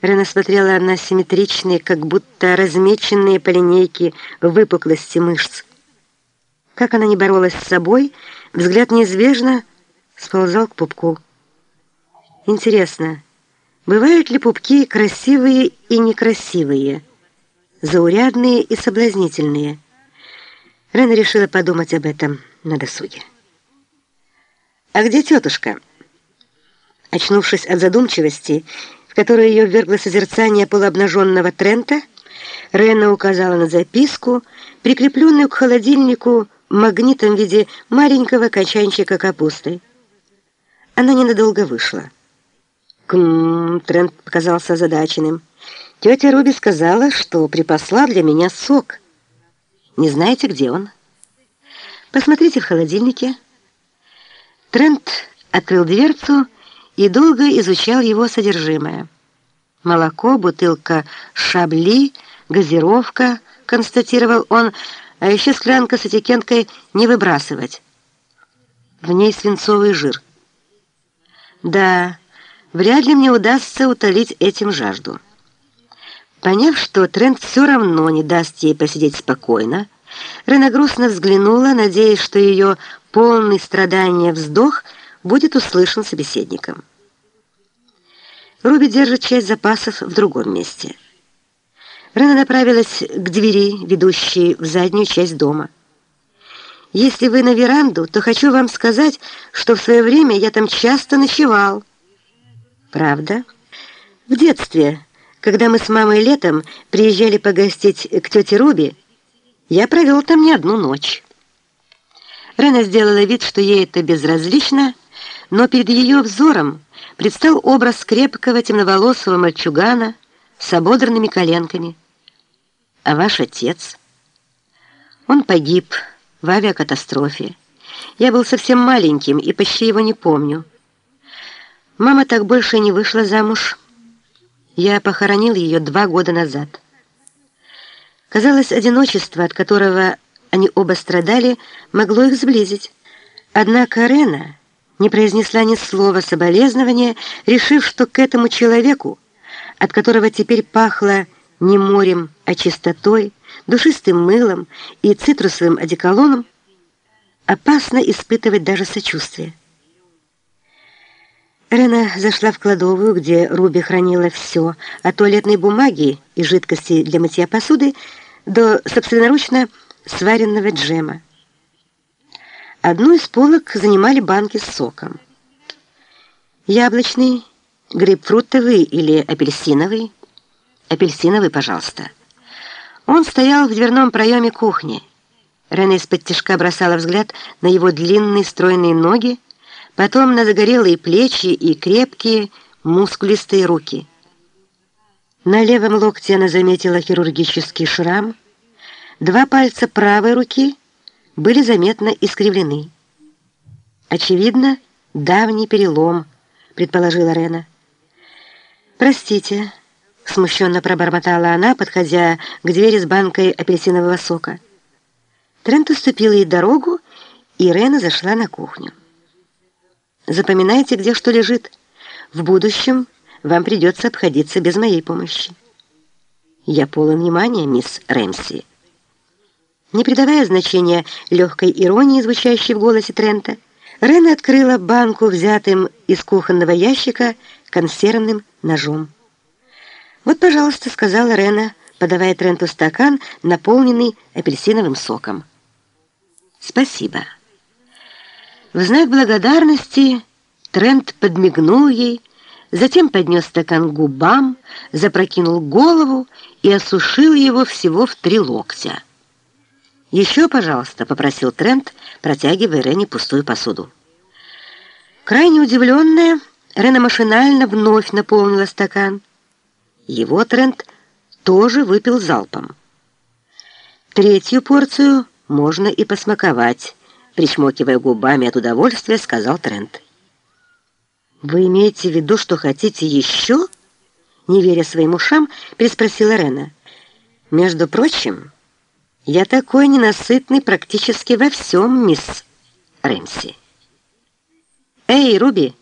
Рена смотрела на симметричные, как будто размеченные по линейке выпуклости мышц. Как она не боролась с собой, взгляд неизбежно сползал к пупку. Интересно, бывают ли пупки красивые и некрасивые, заурядные и соблазнительные? Рена решила подумать об этом на досуге. «А где тетушка?» Очнувшись от задумчивости, в которую ее ввергло созерцание полуобнаженного Трента, Рена указала на записку, прикрепленную к холодильнику магнитом в виде маленького качанчика капусты. Она ненадолго вышла. «Км...» — Трент показался озадаченным. «Тетя Руби сказала, что припасла для меня сок. Не знаете, где он?» «Посмотрите в холодильнике». Трент открыл дверцу и долго изучал его содержимое. Молоко, бутылка шабли, газировка, констатировал он, а еще склянка с этикеткой «не выбрасывать». В ней свинцовый жир. Да, вряд ли мне удастся утолить этим жажду. Поняв, что Трент все равно не даст ей посидеть спокойно, Рена грустно взглянула, надеясь, что ее полный страдания вздох будет услышан собеседником. Руби держит часть запасов в другом месте. Рена направилась к двери, ведущей в заднюю часть дома. «Если вы на веранду, то хочу вам сказать, что в свое время я там часто ночевал». «Правда?» «В детстве, когда мы с мамой летом приезжали погостить к тете Руби, я провел там не одну ночь». Рена сделала вид, что ей это безразлично, но перед ее взором предстал образ крепкого темноволосого мальчугана с ободранными коленками. А ваш отец? Он погиб в авиакатастрофе. Я был совсем маленьким и почти его не помню. Мама так больше не вышла замуж. Я похоронил ее два года назад. Казалось, одиночество, от которого они оба страдали, могло их сблизить. Однако Рена не произнесла ни слова соболезнования, решив, что к этому человеку, от которого теперь пахло не морем, а чистотой, душистым мылом и цитрусовым одеколоном, опасно испытывать даже сочувствие. Рена зашла в кладовую, где Руби хранила все, от туалетной бумаги и жидкости для мытья посуды до собственноручно сваренного джема. Одну из полок занимали банки с соком. Яблочный, грейпфрутовый или апельсиновый? Апельсиновый, пожалуйста. Он стоял в дверном проеме кухни. Рене из-под тяжка бросала взгляд на его длинные стройные ноги, потом на загорелые плечи и крепкие, мускулистые руки. На левом локте она заметила хирургический шрам. Два пальца правой руки — были заметно искривлены. «Очевидно, давний перелом», — предположила Рена. «Простите», — смущенно пробормотала она, подходя к двери с банкой апельсинового сока. Трент уступил ей дорогу, и Рена зашла на кухню. «Запоминайте, где что лежит. В будущем вам придется обходиться без моей помощи». «Я полон внимания, мисс Рэмси». Не придавая значения легкой иронии, звучащей в голосе Трента, Рена открыла банку, взятым из кухонного ящика, консервным ножом. «Вот, пожалуйста», — сказала Рена, подавая Тренту стакан, наполненный апельсиновым соком. «Спасибо». В знак благодарности Трент подмигнул ей, затем поднес стакан к губам, запрокинул голову и осушил его всего в три локтя. «Еще, пожалуйста», — попросил Трент, протягивая Рене пустую посуду. Крайне удивленная, Рена машинально вновь наполнила стакан. Его Трент тоже выпил залпом. «Третью порцию можно и посмаковать», — причмокивая губами от удовольствия, сказал Трент. «Вы имеете в виду, что хотите еще?» Не веря своим ушам, переспросила Рена. «Между прочим...» Я такой ненасытный практически во всем, мисс Рэмси. Эй, Руби!